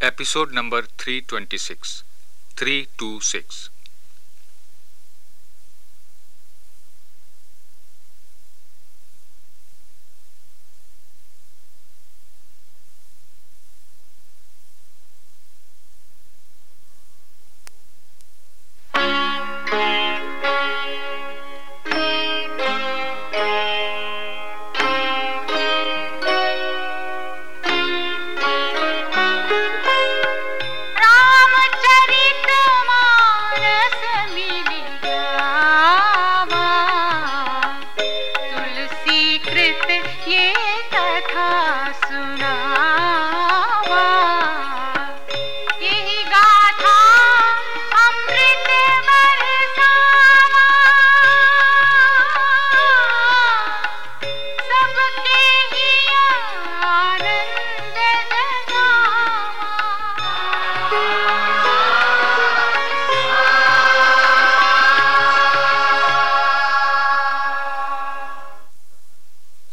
episode number 326 326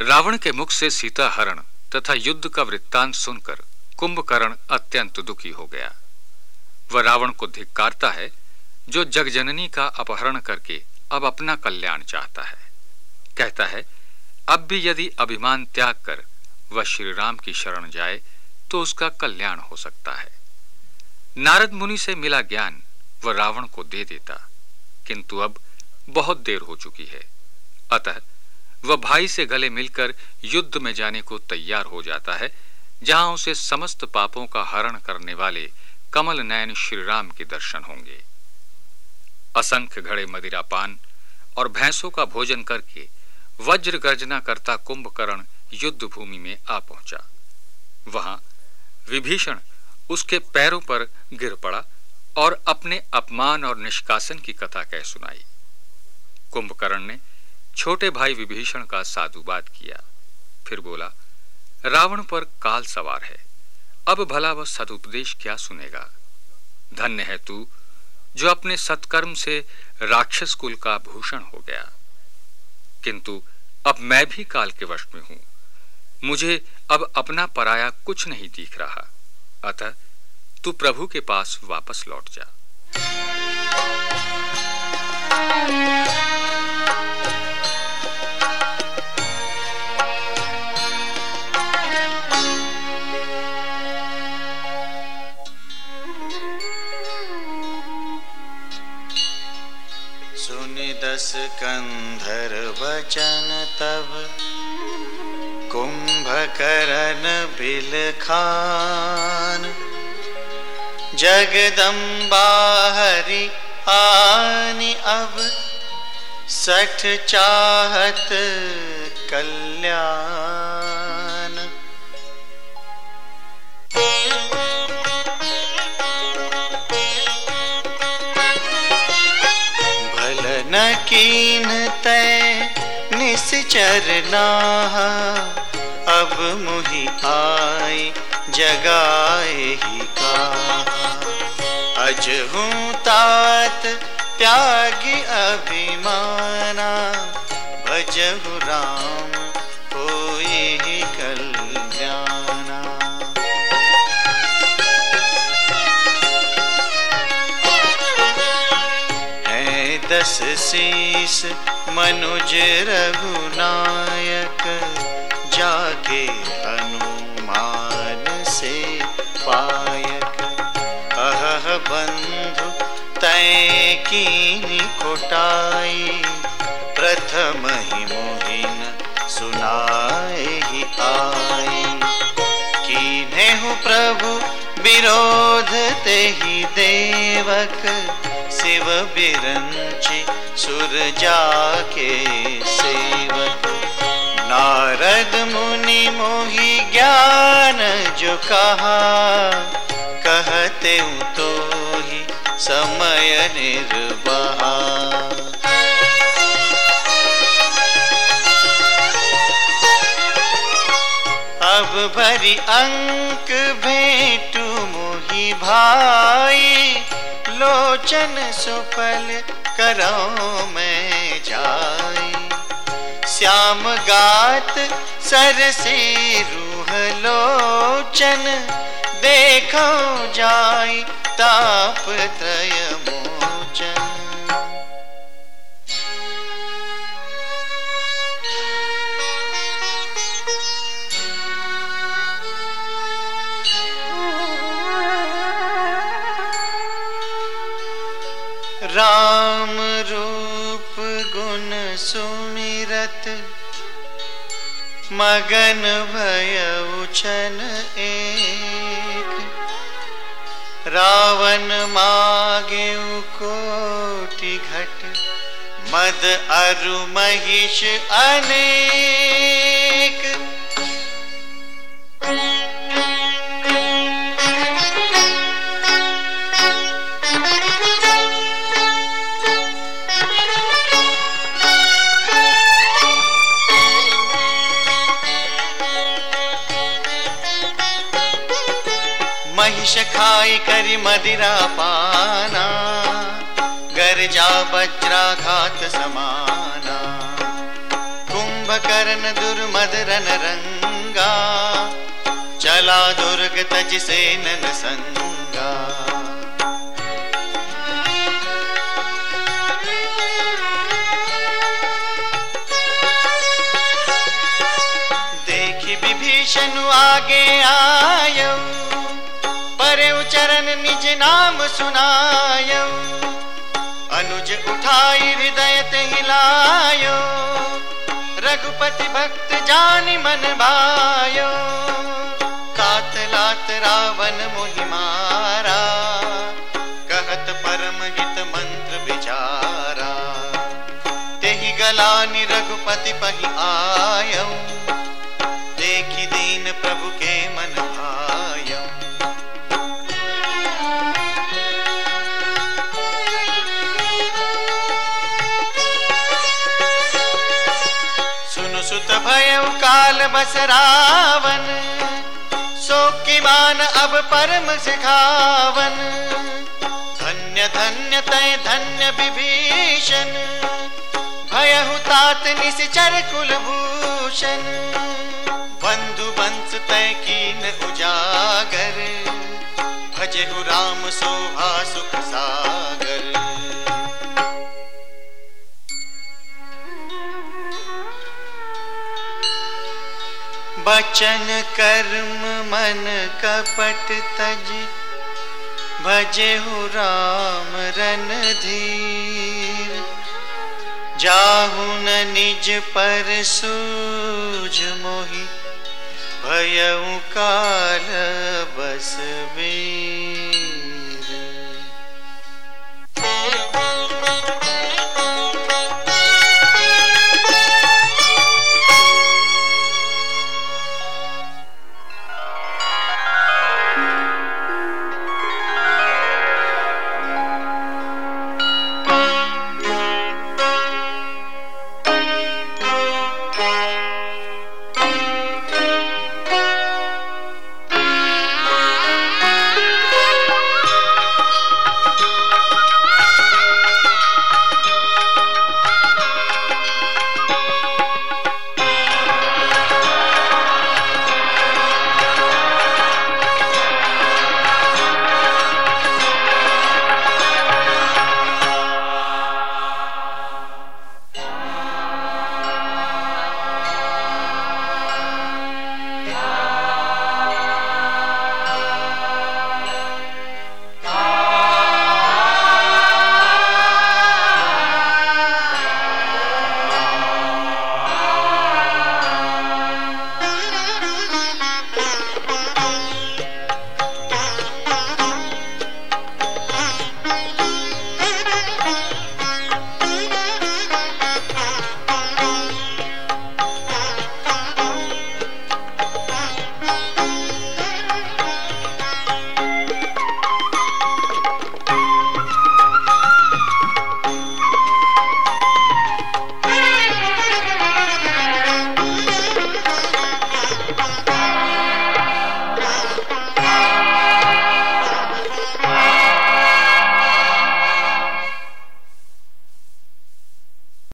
Ravan के मुख से सीता हरण तथा युद्ध का वृत्तांत सुनकर कुंभकर्ण अत्यंत दुखी हो गया। वह रावण को धिक्कारता है, जो जगजननी का अपहरण करके अब अपना कल्याण चाहता है। कहता है, अब भी यदि अभिमान त्याग कर वह श्री राम की शरण जाए तो उसका कल्याण हो सकता है। नारद मुनि से मिला ज्ञान वह रावण को दे देता, किंतु अब बहुत देर हो चुकी है। अतः वह भाई से गले मिलकर युद्ध में जाने को तैयार हो जाता है, जहाँ उसे समस्त पापों का हरण करने वाले कमल नयन श्री राम के दर्शन होंगे। असंख्य घड़े मदिरा पान और भैंसों का भोजन करके वज्र गर्जना करता कुंभकर्ण युद्ध भूमि में आ पहुँचा। वहाँ विभीषण उसके पैरों पर गिर पड़ा और अपने अपमान और निष्कासन की कथा कह सुनाई। कुंभकर्ण ने छोटे भाई विभीषण का साधुवाद किया। फिर बोला, रावण पर काल सवार है। अब भला वह सदुपदेश क्या सुनेगा? धन्य है तू, जो अपने सत्कर्म से राक्षस कुल का भूषण हो गया। किंतु अब मैं भी काल के वश में हूँ। मुझे अब अपना पराया कुछ नहीं दिख रहा। अतः तू प्रभु के पास वापस लौट जा। तब कुंभकरण बिल खान जगदम्बा हरि आनि अब सठ चाहत कल्याण। भल न कीन निश्चर नाहा, अब मुहि आए जगाए ही कहा। अज हूँ तात, त्यागी अभिमाना, भजहु राम ही कल्याणा। है दस शीस मनुज रघुनायक, जाके हनुमान से पायक। अह बंधु तय की कोटाई प्रथम ही मोहिन सुनाए ही आई। कीन्हेहु प्रभु, विरोध ते ही देवक, शिव बिरंचि सुर जाके सेवक। नारद मुनि मोहि ज्ञान जो कहा, कहते तो ही समय निर्वाहा। अब भरी अंक भेटू मोहि भाई, लोचन सुफल करो मैं जाई। श्याम गात सरसी रूह लोचन देखो जाय ताप त्रय मोचन। राम रूप गुण सुमिरत, मगन भय उछन एक। रावण मागे कोटि घट, मद अरु महिष अनेक। खाई करी मदिरा पाना गर गर्जा वज्राघात समाना। कुंभकर्ण दुर्मदरन रंगा चला दुर्ग तज से नन संगा देखी विभीषण आगे आयो। परे चरण निज नाम सुनाय। अनुज उठाई हृदय ते हिलायो। रघुपति भक्त जानी मन भायो। लात रावण मोहि काल बस रावण सो की मान अब परम सिखावन। धन्य धन्य, तय, धन्य विभीषण, भयहु तात निश्चर कुलभूषण। बंधु बंस तय कीन उजागर, भजहु राम शोभा सुख सागर बचन कर्म मन कपट तज, भजे हो राम रन धीर। जाहुन निज पर सूझ मोहि भयउ काल बस वीर।